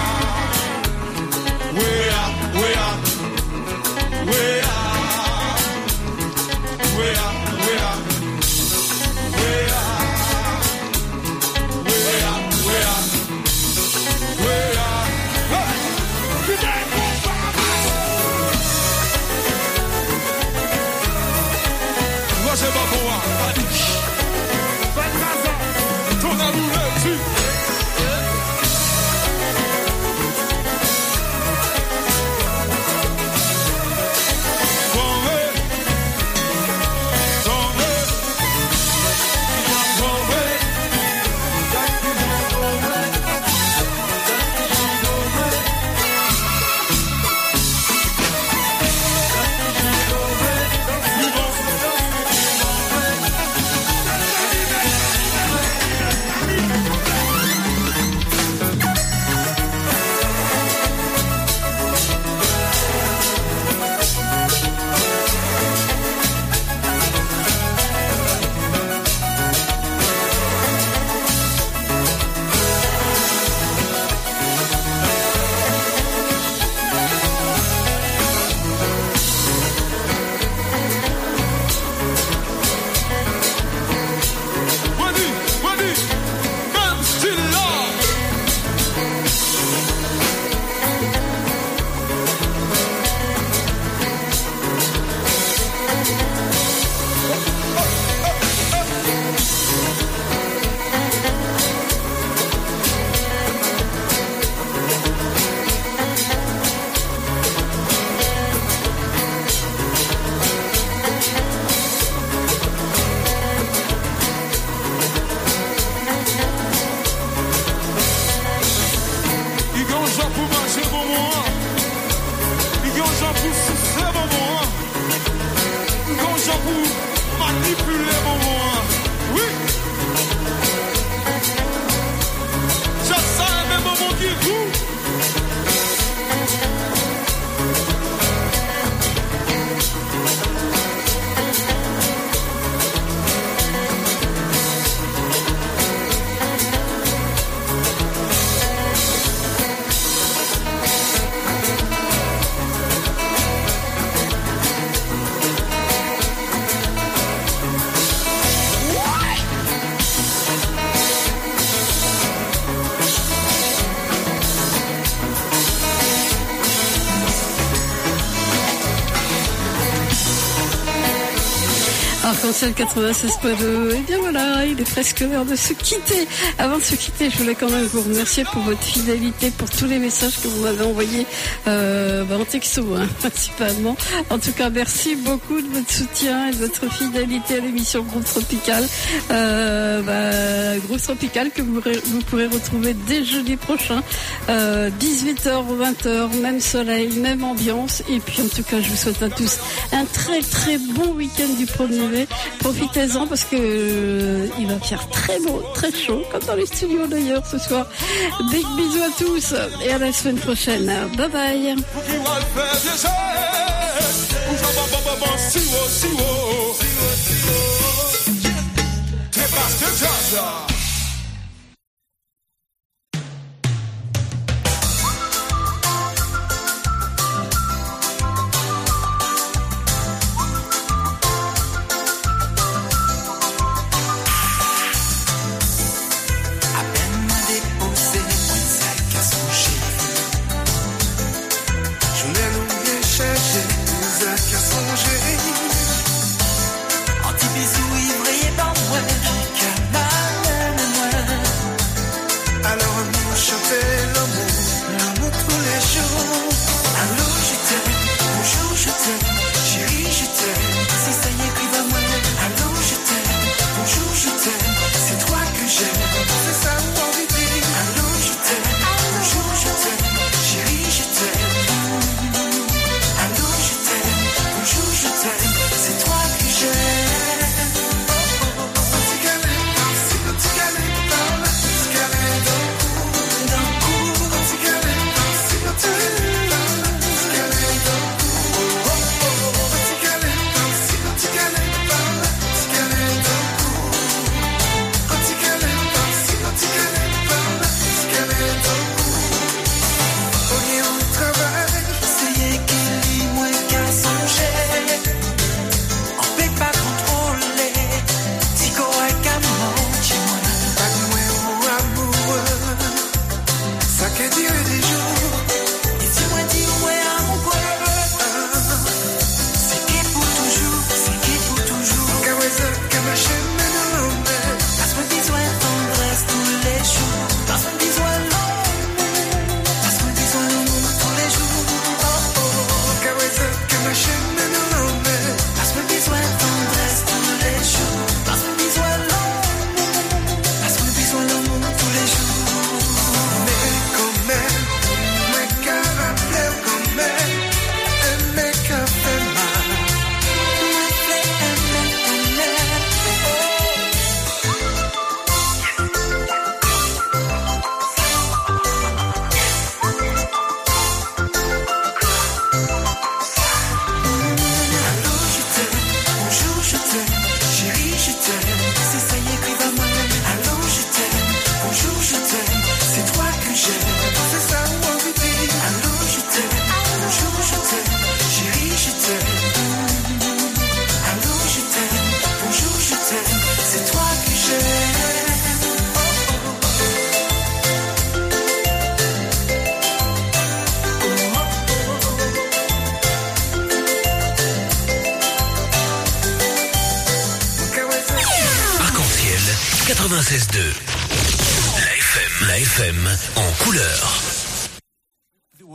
Arc-en-ciel 96.2. Et bien voilà, il est presque l'heure de se quitter. Avant de se quitter, je voulais quand même vous remercier pour votre fidélité, pour tous les messages que vous m'avez envoyés euh, bah, en texto, hein, [laughs] principalement. En tout cas, merci beaucoup de votre soutien et de votre fidélité à l'émission Groupe Tropical. Euh, bah, Groupe Tropical que vous, vous pourrez retrouver dès jeudi prochain, euh, 18h, 20h, même soleil, même ambiance. Et puis en tout cas, je vous souhaite à tous un très très bon week-end du 1er mai. Profitez-en parce que euh, il va faire très beau, très chaud, comme dans les studios d'ailleurs ce soir. Big bisous à tous et à la semaine prochaine. Bye bye.